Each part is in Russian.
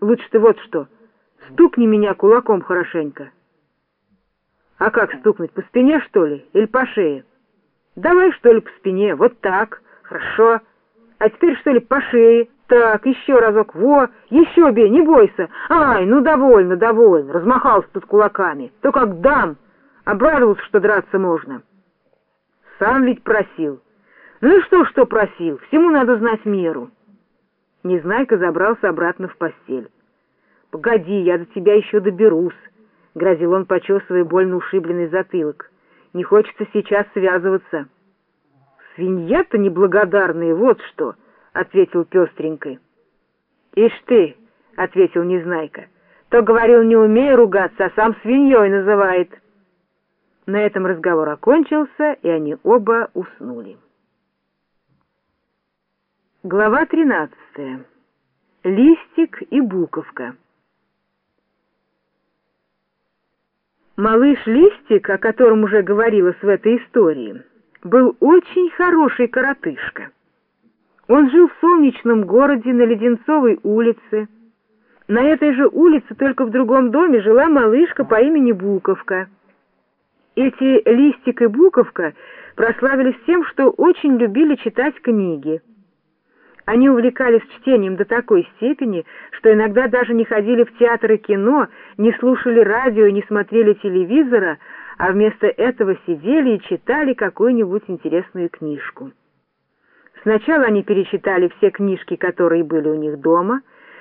Лучше ты вот что, стукни меня кулаком хорошенько. А как стукнуть, по спине, что ли, или по шее? Давай, что ли, по спине, вот так, хорошо. А теперь, что ли, по шее, так, еще разок, во, еще бей, не бойся. Ай, ну довольно, довольно, размахался тут кулаками. То как дам, обрадовался, что драться можно. Сам ведь просил. Ну и что, что просил, всему надо знать меру. Незнайка забрался обратно в постель. «Погоди, я до тебя еще доберусь», — грозил он, почесывая больно ушибленный затылок. «Не хочется сейчас связываться». «Свинья-то неблагодарная, вот что», — ответил пестренькой. «Ишь ты», — ответил Незнайка, — «то говорил, не умея ругаться, а сам свиньей называет». На этом разговор окончился, и они оба уснули. Глава 13. Листик и буковка. Малыш Листик, о котором уже говорилось в этой истории, был очень хороший коротышка. Он жил в солнечном городе на Леденцовой улице. На этой же улице, только в другом доме, жила малышка по имени Буковка. Эти Листик и Буковка прославились тем, что очень любили читать книги. Они увлекались чтением до такой степени, что иногда даже не ходили в театр и кино, не слушали радио, не смотрели телевизора, а вместо этого сидели и читали какую-нибудь интересную книжку. Сначала они перечитали все книжки, которые были у них дома,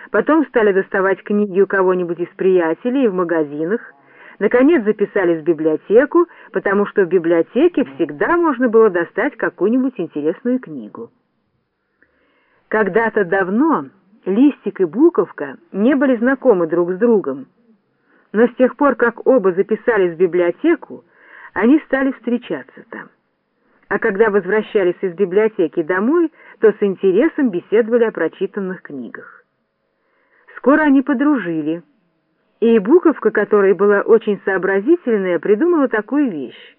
потом стали доставать книги у кого-нибудь из приятелей в магазинах, наконец записались в библиотеку, потому что в библиотеке всегда можно было достать какую-нибудь интересную книгу. Когда-то давно Листик и Буковка не были знакомы друг с другом, но с тех пор, как оба записались в библиотеку, они стали встречаться там. А когда возвращались из библиотеки домой, то с интересом беседовали о прочитанных книгах. Скоро они подружили, и Буковка, которая была очень сообразительная, придумала такую вещь.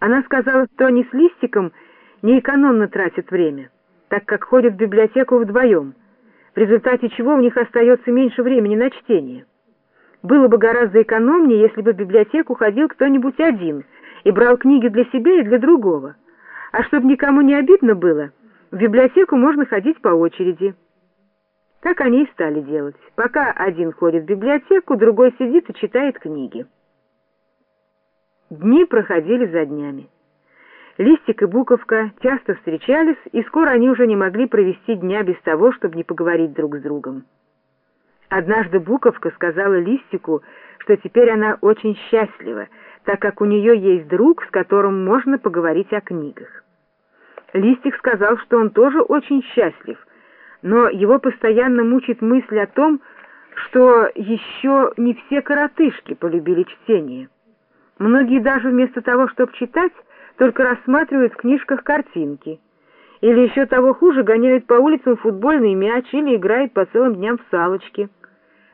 Она сказала, что они с Листиком неэкономно тратят время так как ходят в библиотеку вдвоем, в результате чего у них остается меньше времени на чтение. Было бы гораздо экономнее, если бы в библиотеку ходил кто-нибудь один и брал книги для себя и для другого. А чтобы никому не обидно было, в библиотеку можно ходить по очереди. Так они и стали делать. Пока один ходит в библиотеку, другой сидит и читает книги. Дни проходили за днями. Листик и Буковка часто встречались, и скоро они уже не могли провести дня без того, чтобы не поговорить друг с другом. Однажды Буковка сказала Листику, что теперь она очень счастлива, так как у нее есть друг, с которым можно поговорить о книгах. Листик сказал, что он тоже очень счастлив, но его постоянно мучит мысль о том, что еще не все коротышки полюбили чтение. Многие даже вместо того, чтобы читать, только рассматривают в книжках картинки. Или еще того хуже, гоняют по улицам футбольный мяч или играют по целым дням в салочки.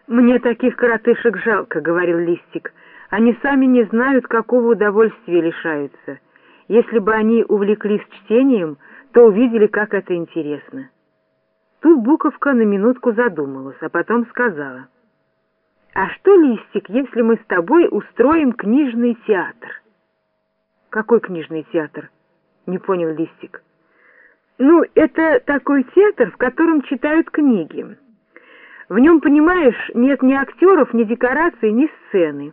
«Мне таких коротышек жалко», — говорил Листик. «Они сами не знают, какого удовольствия лишаются. Если бы они увлеклись чтением, то увидели, как это интересно». Тут Буковка на минутку задумалась, а потом сказала. «А что, Листик, если мы с тобой устроим книжный театр?» «Какой книжный театр?» — не понял Листик. «Ну, это такой театр, в котором читают книги. В нем, понимаешь, нет ни актеров, ни декораций, ни сцены.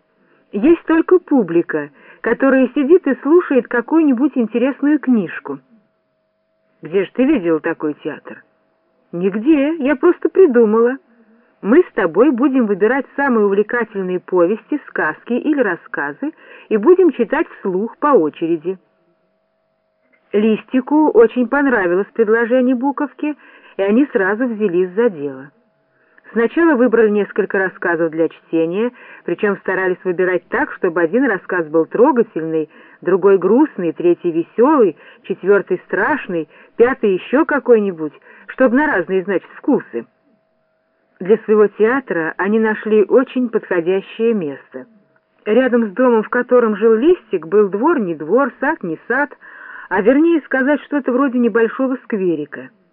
Есть только публика, которая сидит и слушает какую-нибудь интересную книжку». «Где же ты видел такой театр?» «Нигде, я просто придумала» мы с тобой будем выбирать самые увлекательные повести, сказки или рассказы и будем читать вслух по очереди. Листику очень понравилось предложение Буковки, и они сразу взялись за дело. Сначала выбрали несколько рассказов для чтения, причем старались выбирать так, чтобы один рассказ был трогательный, другой грустный, третий веселый, четвертый страшный, пятый еще какой-нибудь, чтобы на разные, значит, вкусы. Для своего театра они нашли очень подходящее место. Рядом с домом, в котором жил Листик, был двор не двор, сад не сад, а вернее сказать что-то вроде небольшого скверика —